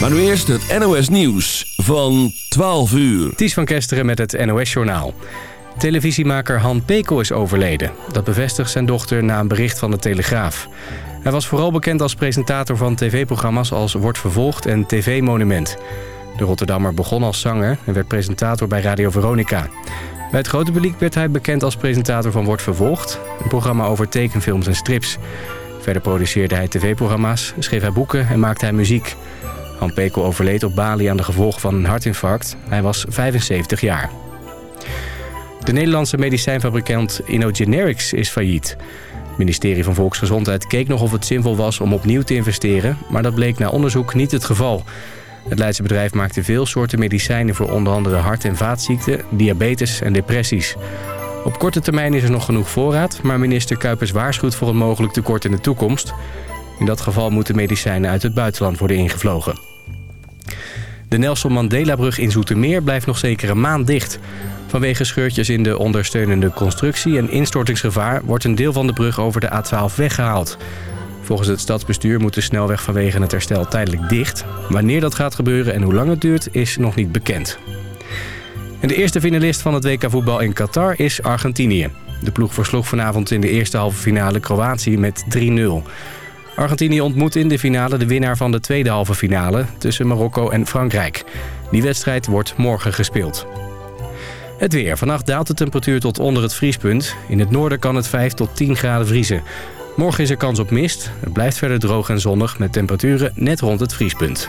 Maar nu eerst het NOS Nieuws van 12 uur. Ties van Kesteren met het NOS Journaal. Televisiemaker Han Peko is overleden. Dat bevestigt zijn dochter na een bericht van de Telegraaf. Hij was vooral bekend als presentator van tv-programma's als Wordt Vervolgd en TV Monument. De Rotterdammer begon als zanger en werd presentator bij Radio Veronica. Bij het grote publiek werd hij bekend als presentator van Wordt Vervolgd... een programma over tekenfilms en strips. Verder produceerde hij tv-programma's, schreef hij boeken en maakte hij muziek. Han Peko overleed op Bali aan de gevolgen van een hartinfarct. Hij was 75 jaar. De Nederlandse medicijnfabrikant InnoGenerics is failliet. Het ministerie van Volksgezondheid keek nog of het zinvol was om opnieuw te investeren... maar dat bleek na onderzoek niet het geval... Het Leidse bedrijf maakte veel soorten medicijnen voor onder andere hart- en vaatziekten, diabetes en depressies. Op korte termijn is er nog genoeg voorraad, maar minister Kuipers waarschuwt voor een mogelijk tekort in de toekomst. In dat geval moeten medicijnen uit het buitenland worden ingevlogen. De Nelson Mandela-brug in Zoetermeer blijft nog zeker een maand dicht. Vanwege scheurtjes in de ondersteunende constructie en instortingsgevaar... wordt een deel van de brug over de A12 weggehaald. Volgens het stadsbestuur moet de snelweg vanwege het herstel tijdelijk dicht. Wanneer dat gaat gebeuren en hoe lang het duurt is nog niet bekend. De eerste finalist van het WK voetbal in Qatar is Argentinië. De ploeg versloeg vanavond in de eerste halve finale Kroatië met 3-0. Argentinië ontmoet in de finale de winnaar van de tweede halve finale... tussen Marokko en Frankrijk. Die wedstrijd wordt morgen gespeeld. Het weer. Vannacht daalt de temperatuur tot onder het vriespunt. In het noorden kan het 5 tot 10 graden vriezen. Morgen is er kans op mist. Het blijft verder droog en zonnig met temperaturen net rond het vriespunt.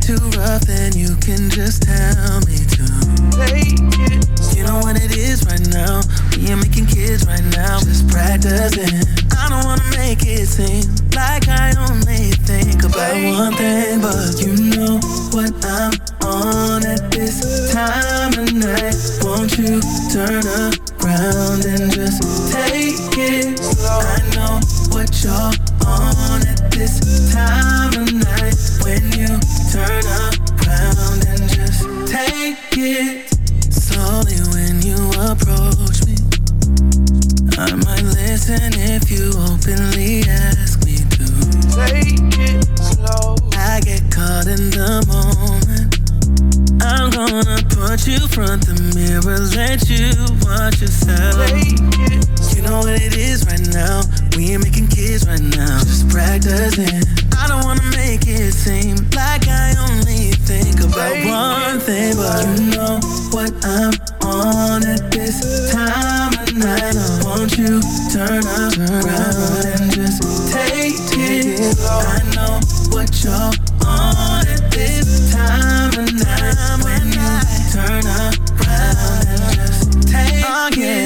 too rough, then you can just tell me to take it. You know what it is right now. We ain't making kids right now. Just practicing. I don't wanna make it seem like I only think about one thing, but you know what I'm on at this time of night. Won't you turn around and just take it? I know what you're Yeah.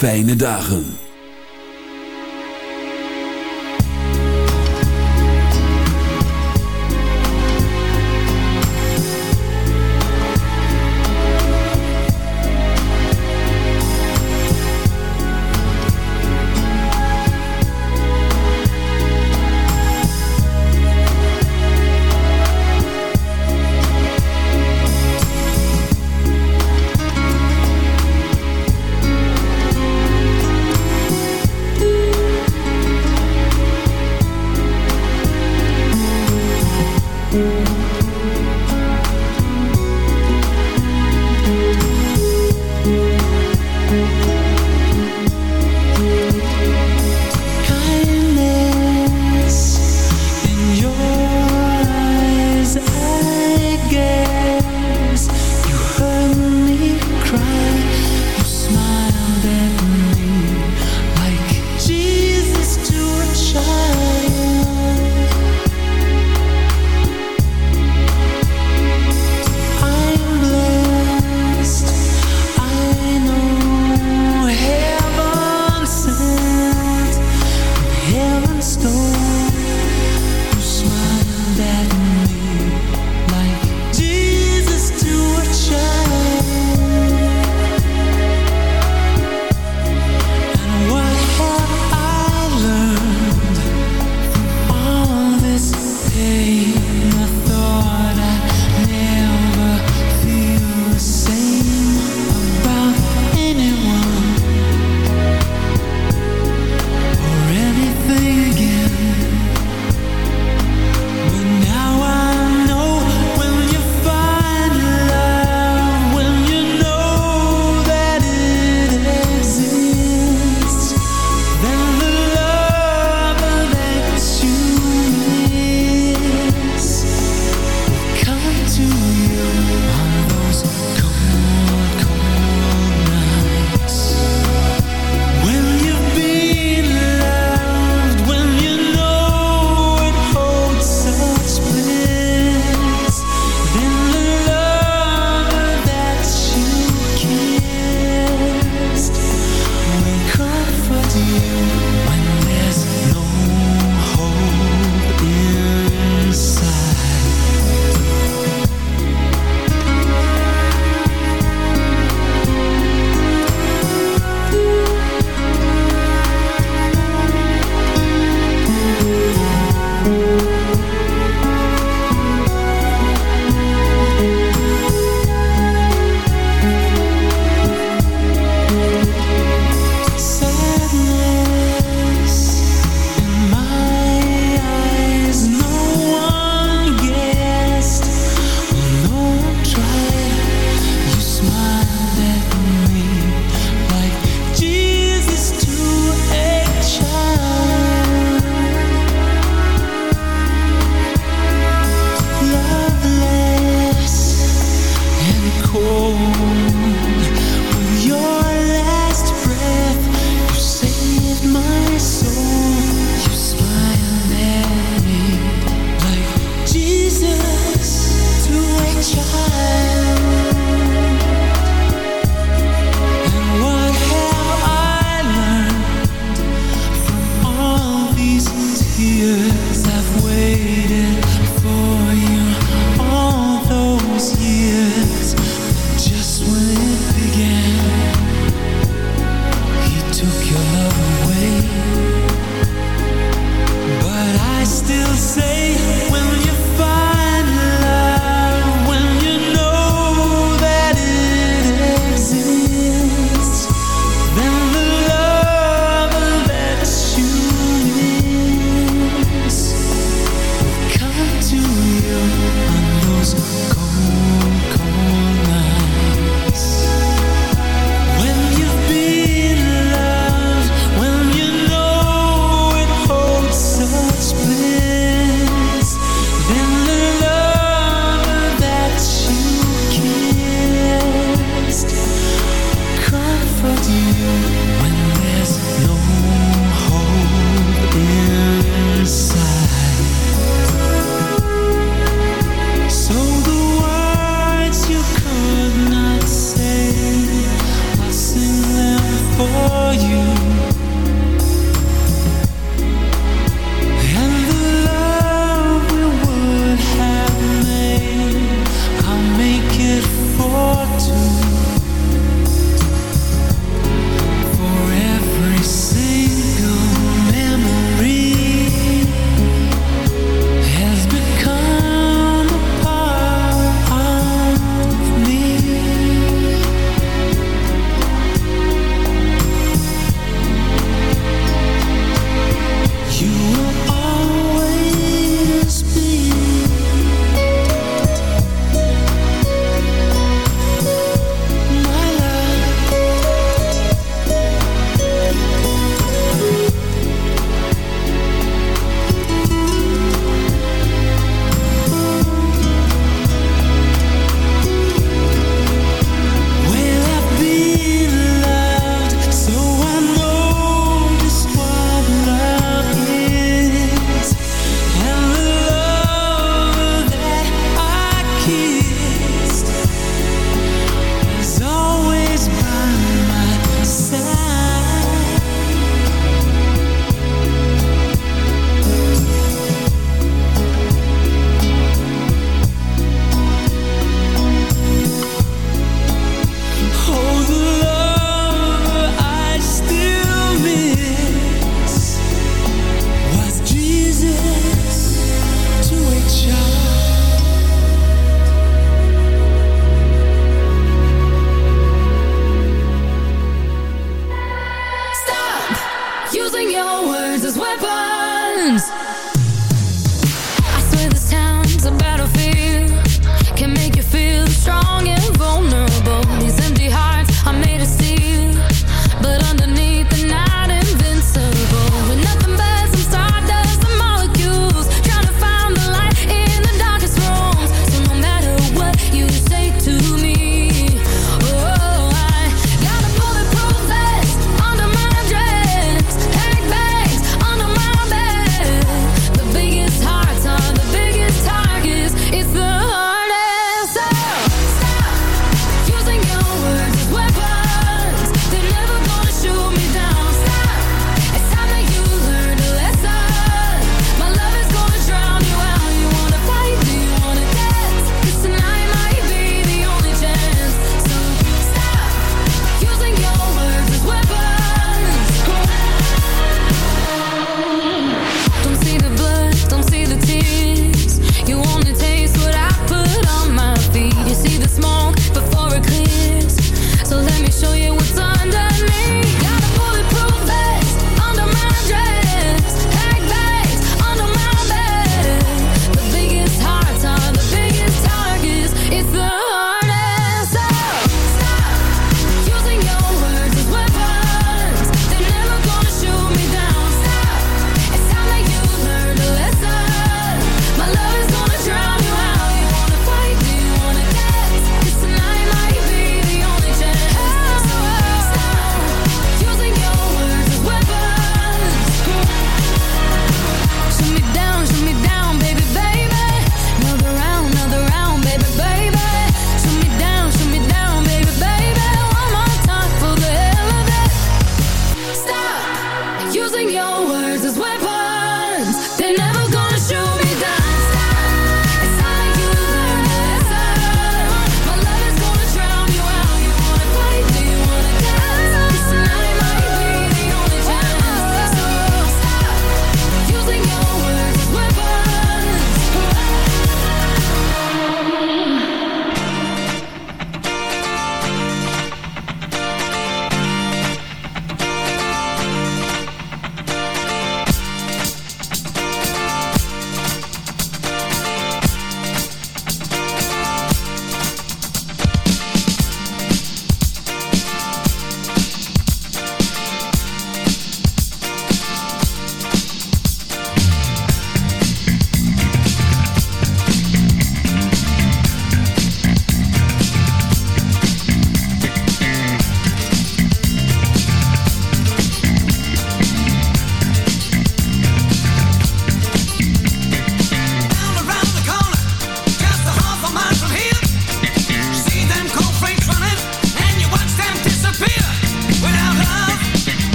Fijne dagen.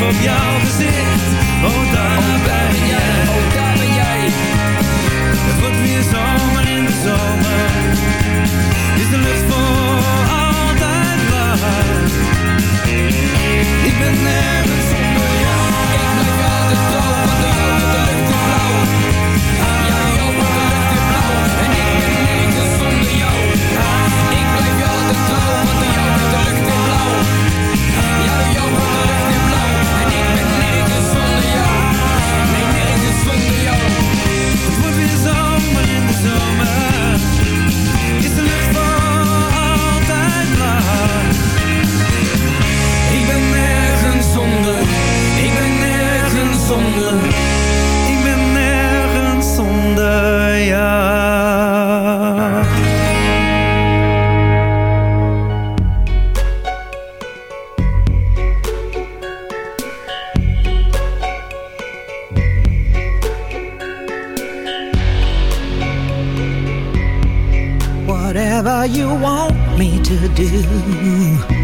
Lach op jouw gezicht. Oh, daar Oh, ben jij, oh, daar ben jij. Het wordt weer zomer in de zomer. Is de lucht voor altijd blauw. Ik ben nergens ik ben nergens zonder. Ik ben nergens zonder jou. Whatever you want me to do,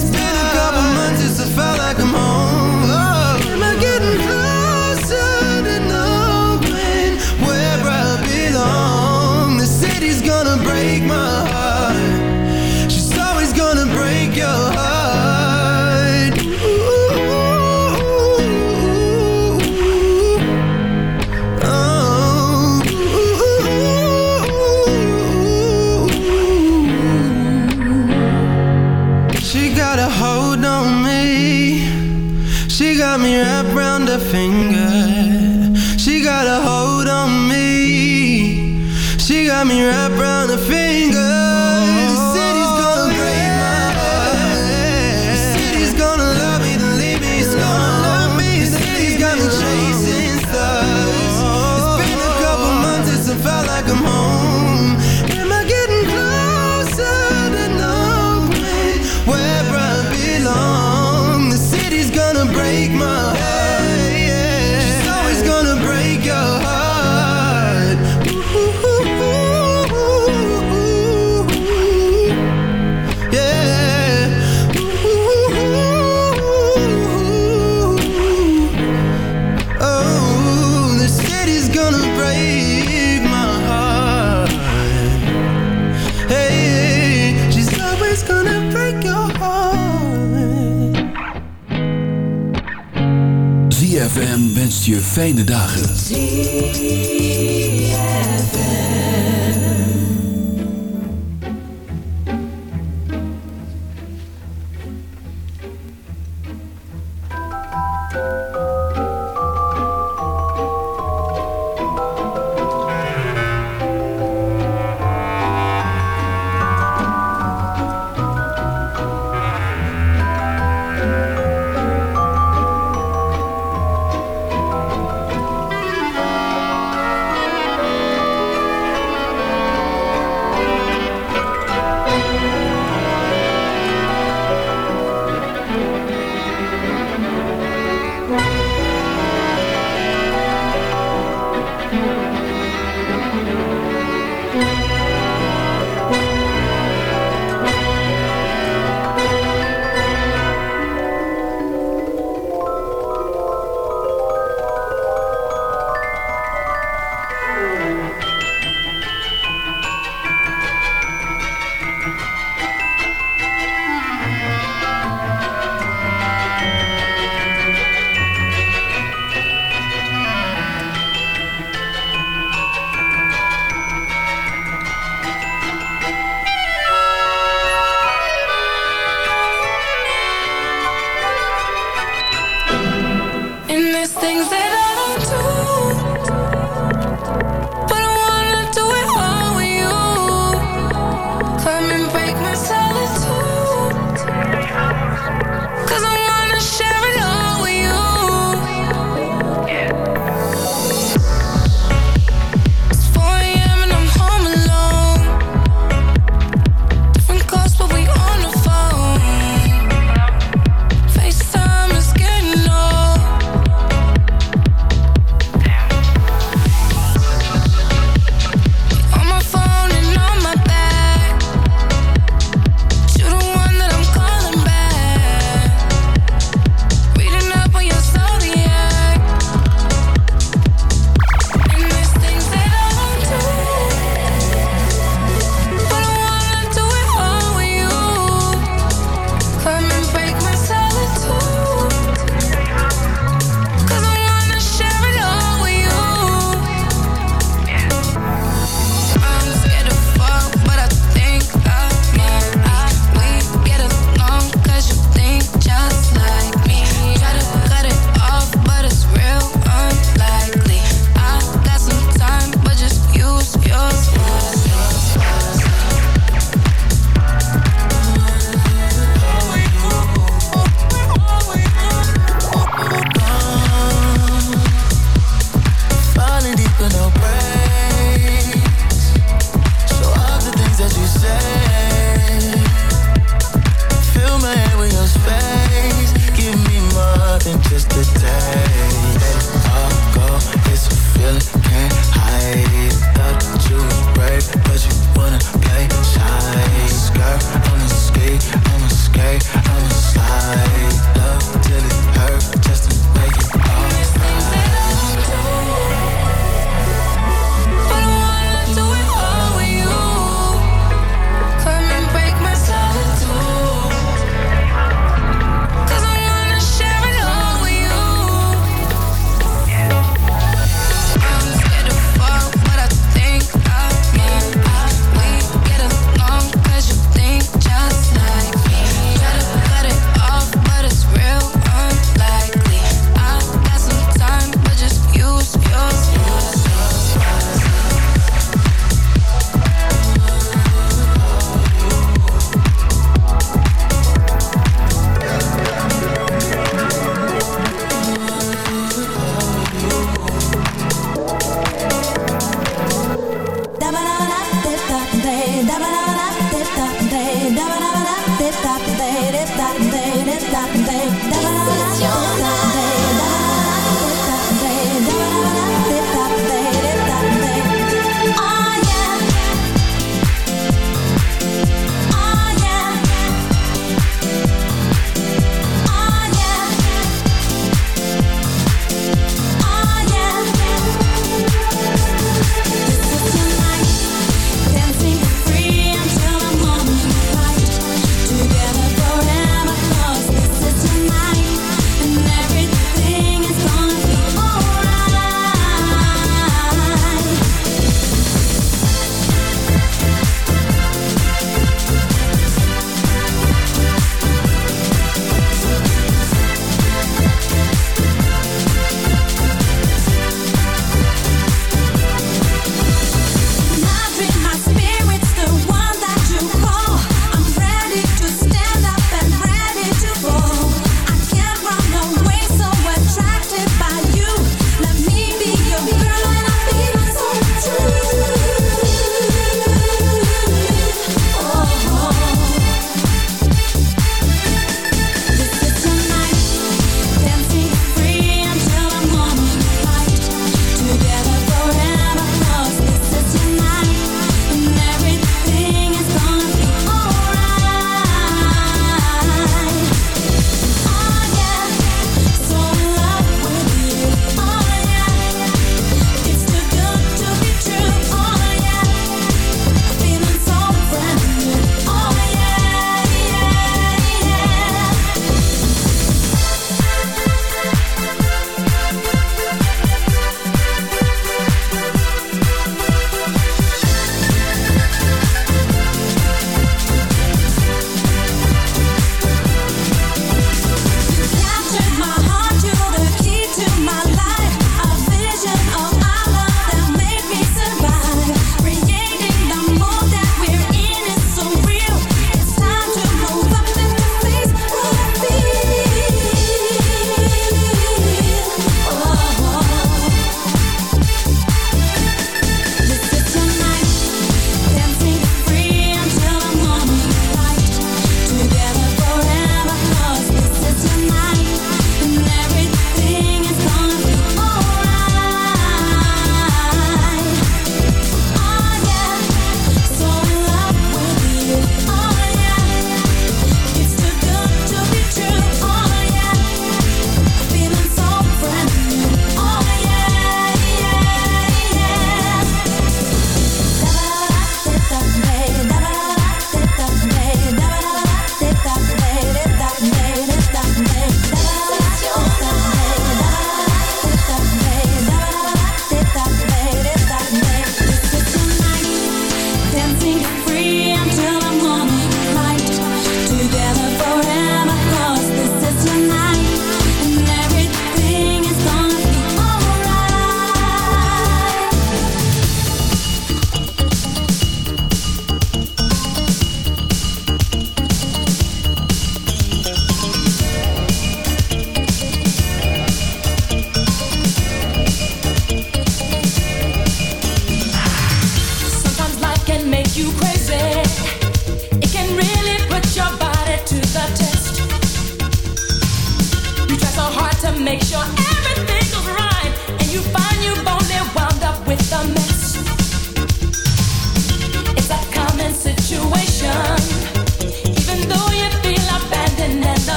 Break my me right round je fijne dagen.